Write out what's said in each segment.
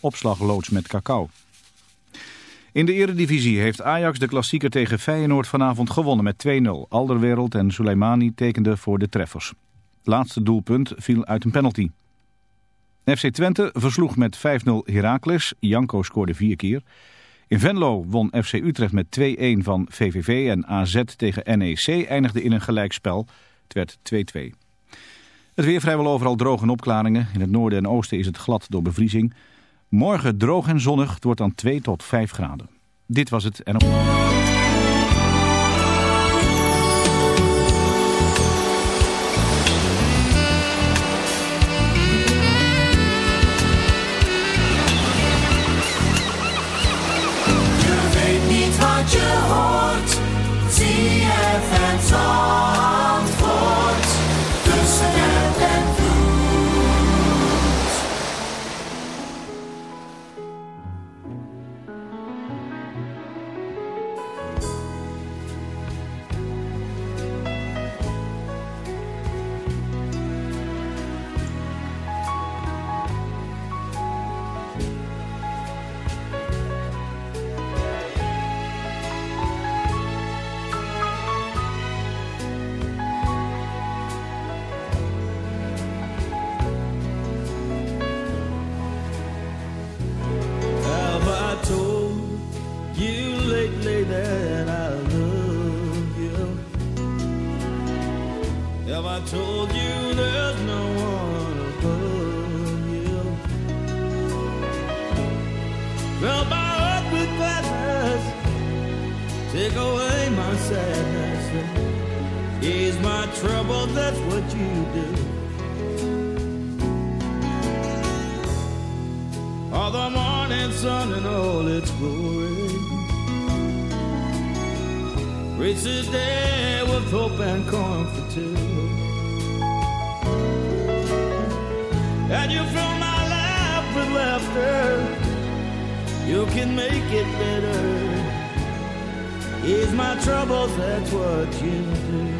opslagloods met cacao. In de eredivisie heeft Ajax de klassieker tegen Feyenoord vanavond gewonnen met 2-0. Alderwereld en Soleimani tekenden voor de treffers. Het laatste doelpunt viel uit een penalty. FC Twente versloeg met 5-0 Heracles. Janko scoorde vier keer. In Venlo won FC Utrecht met 2-1 van VVV en AZ tegen NEC eindigde in een gelijkspel. Het werd 2-2. Het weer vrijwel overal droog en opklaringen. In het noorden en oosten is het glad door bevriezing. Morgen droog en zonnig. Het wordt dan 2 tot 5 graden. Dit was het Ease my trouble, that's what you do. All the morning sun and all its glory races day with hope and comfort too. And you fill my life with laughter. You can make it better. Ease my troubles, that's what you do.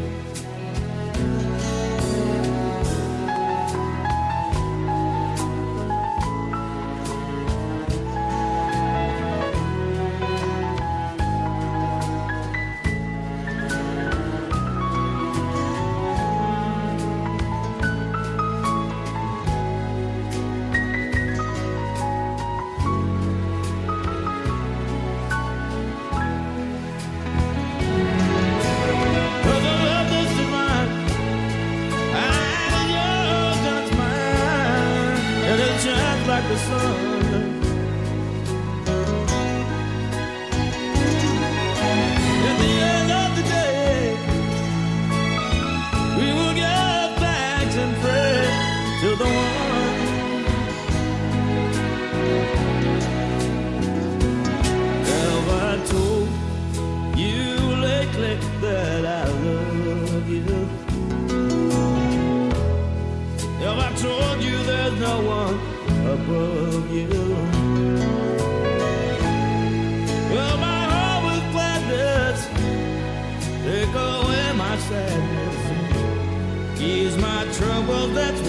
the sun.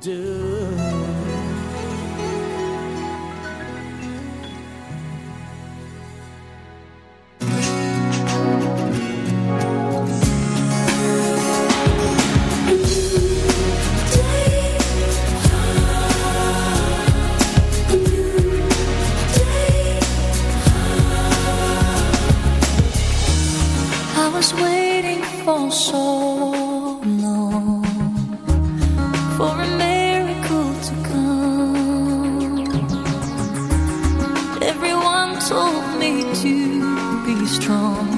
do. song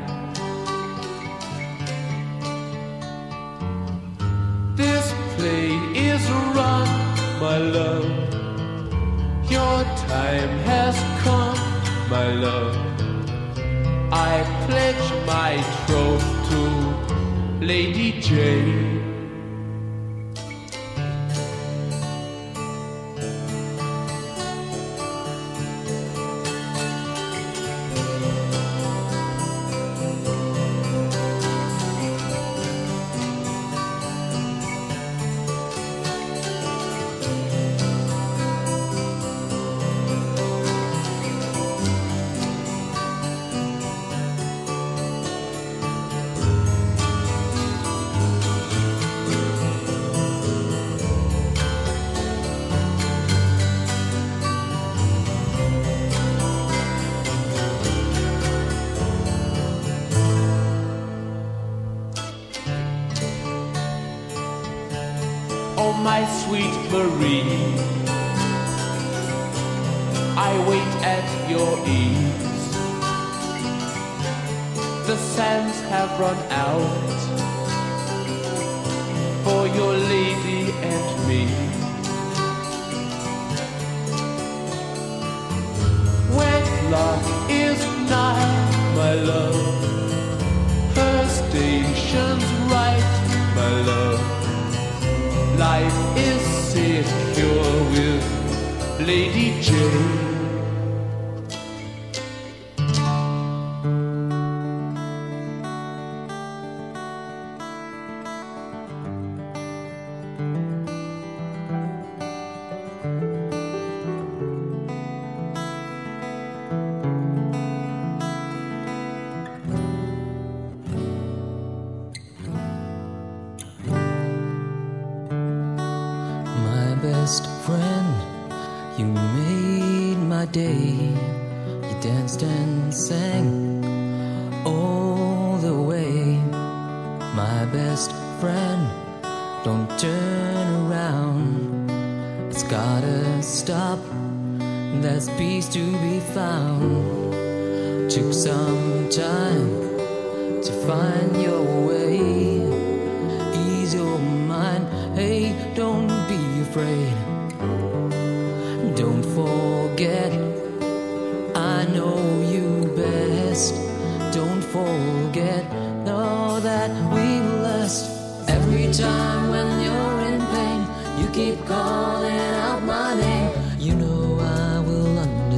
My to Lady Jane. Marie, I wait at your ease. The sands have run There's peace to be found. Took some time to find your way ease your mind. Hey, don't be afraid. Don't forget, I know you best. Don't forget, know that we last. Every time when you're in pain, you keep calling out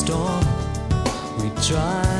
storm, we tried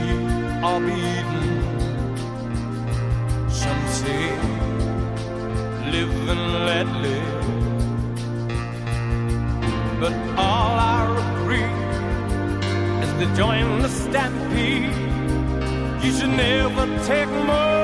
eat or be. Some say live and let live. But all I agree is to join the stampede. You should never take more.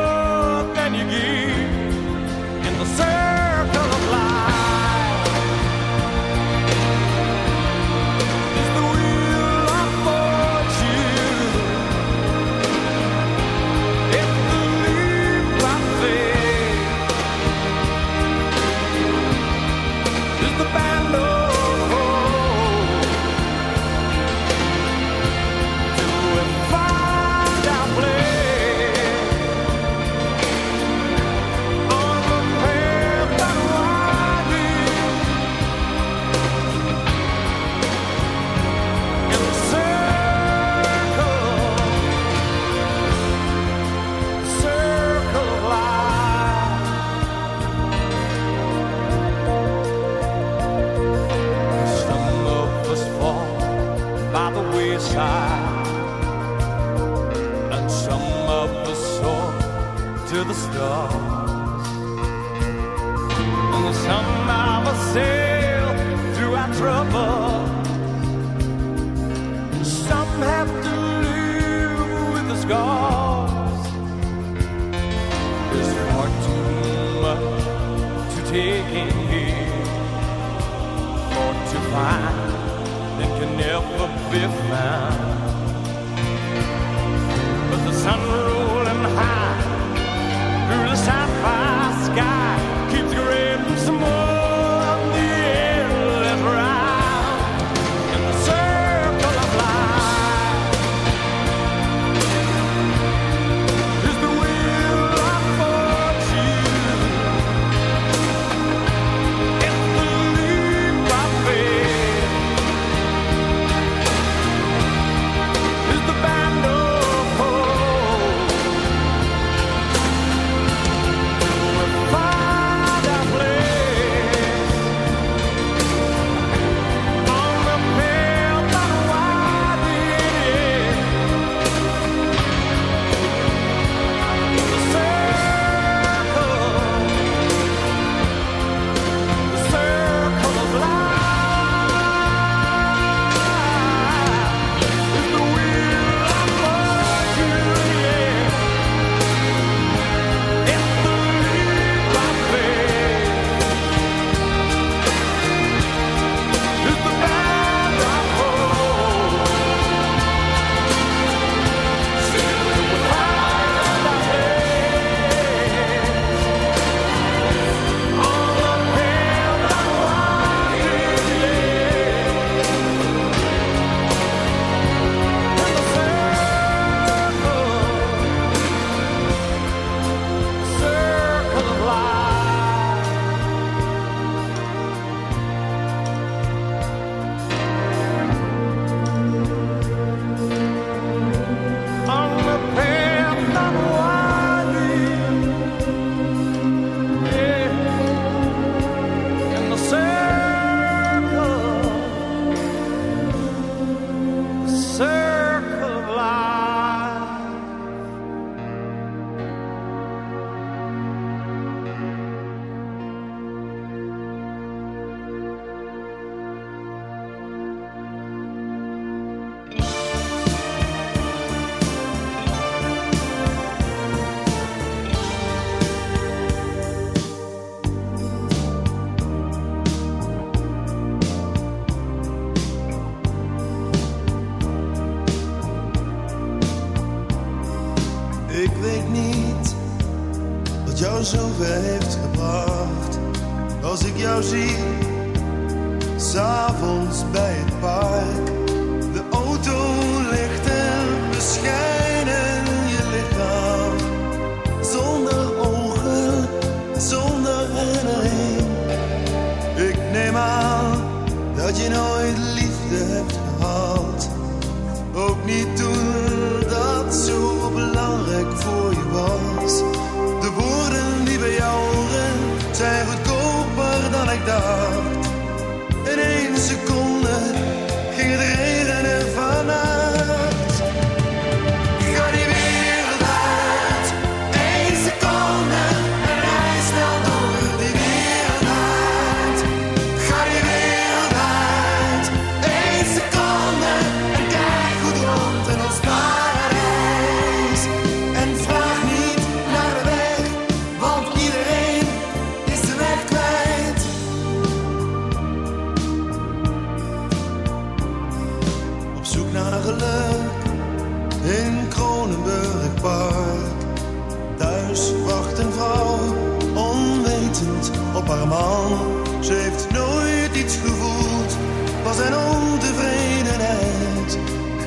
op haar man. Ze heeft nooit iets gevoeld, was een ontevredenheid.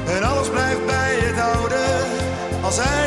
En alles blijft bij het oude als hij.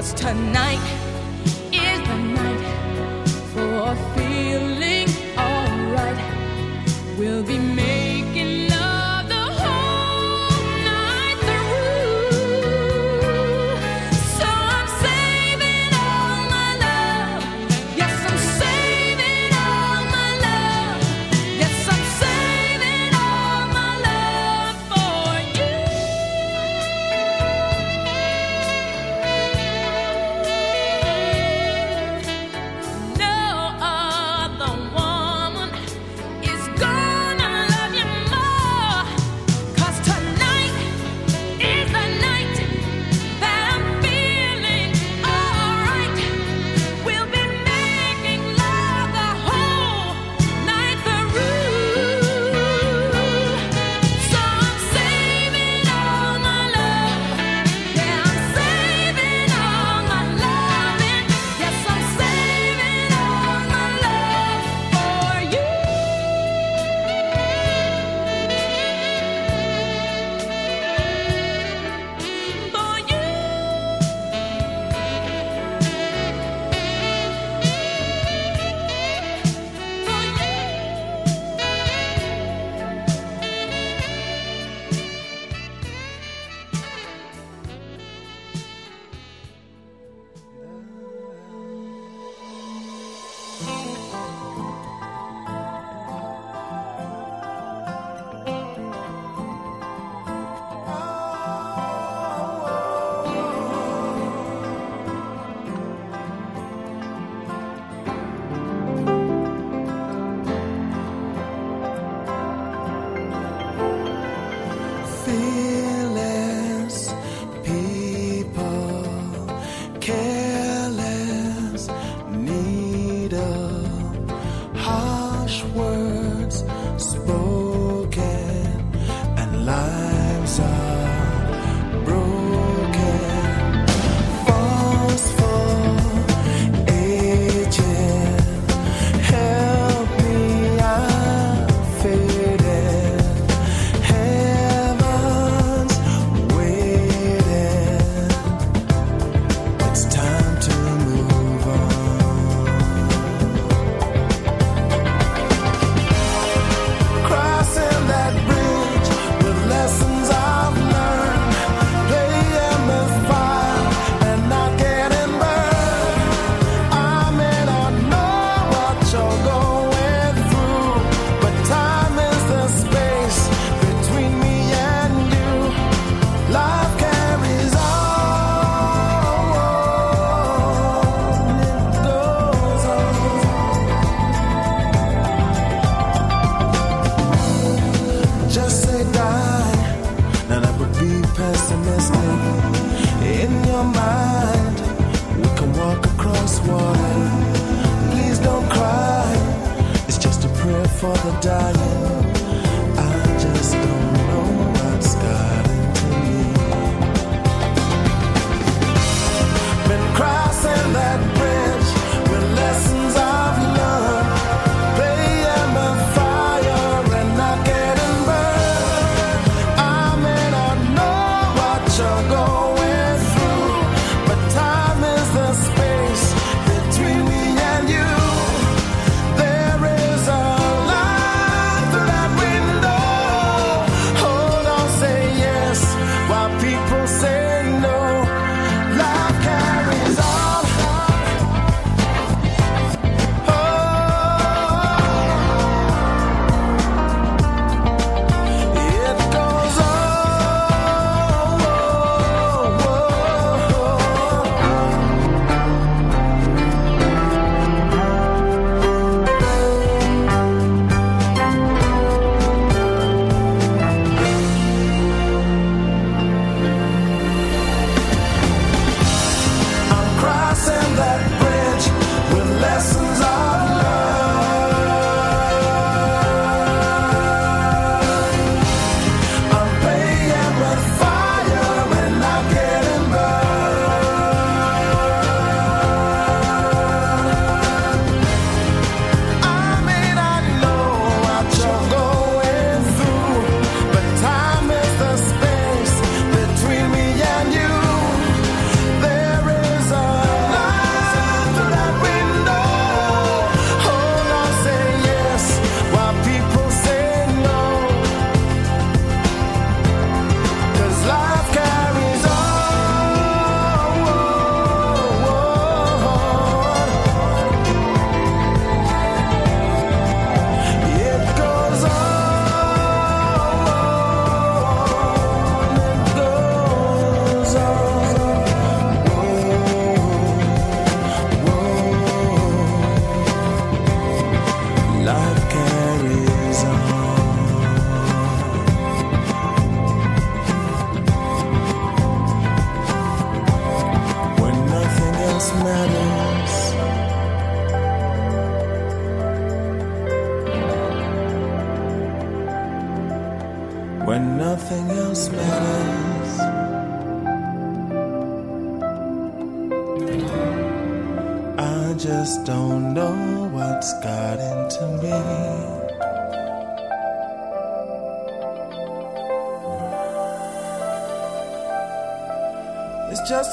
Cause tonight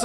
It's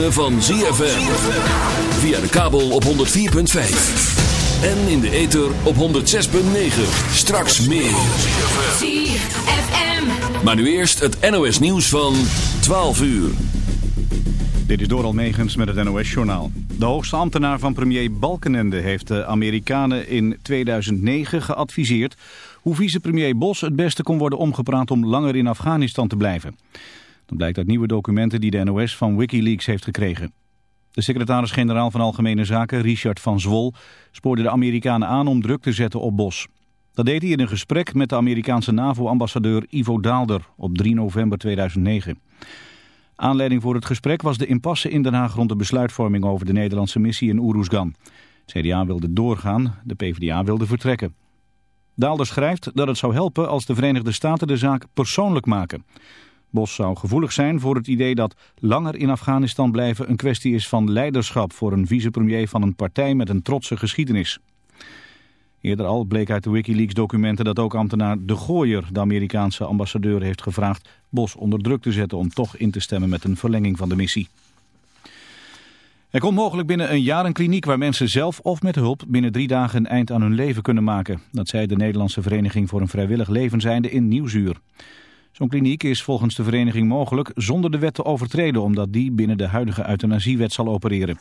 ritme van ZFM. Via de kabel op 104.5. En in de ether op 106.9. Straks meer. ZFM. Maar nu eerst het NOS nieuws van 12 uur. Dit is Doral Megens met het NOS-journaal. De hoogste ambtenaar van premier Balkenende heeft de Amerikanen in 2009 geadviseerd... hoe vicepremier Bos het beste kon worden omgepraat om langer in Afghanistan te blijven. Dat blijkt uit nieuwe documenten die de NOS van Wikileaks heeft gekregen. De secretaris-generaal van Algemene Zaken, Richard van Zwol, spoorde de Amerikanen aan om druk te zetten op Bos. Dat deed hij in een gesprek met de Amerikaanse NAVO-ambassadeur Ivo Daalder op 3 november 2009. Aanleiding voor het gesprek was de impasse in Den Haag rond de besluitvorming over de Nederlandse missie in Oeroesgan. CDA wilde doorgaan, de PvdA wilde vertrekken. Daalder schrijft dat het zou helpen als de Verenigde Staten de zaak persoonlijk maken. Bos zou gevoelig zijn voor het idee dat langer in Afghanistan blijven een kwestie is van leiderschap voor een vicepremier van een partij met een trotse geschiedenis. Eerder al bleek uit de Wikileaks-documenten dat ook ambtenaar De Gooier, de Amerikaanse ambassadeur, heeft gevraagd Bos onder druk te zetten om toch in te stemmen met een verlenging van de missie. Er komt mogelijk binnen een jaar een kliniek waar mensen zelf of met hulp binnen drie dagen een eind aan hun leven kunnen maken. Dat zei de Nederlandse Vereniging voor een Vrijwillig Leven zijnde in Nieuwsuur. Zo'n kliniek is volgens de vereniging mogelijk zonder de wet te overtreden omdat die binnen de huidige euthanasiewet zal opereren.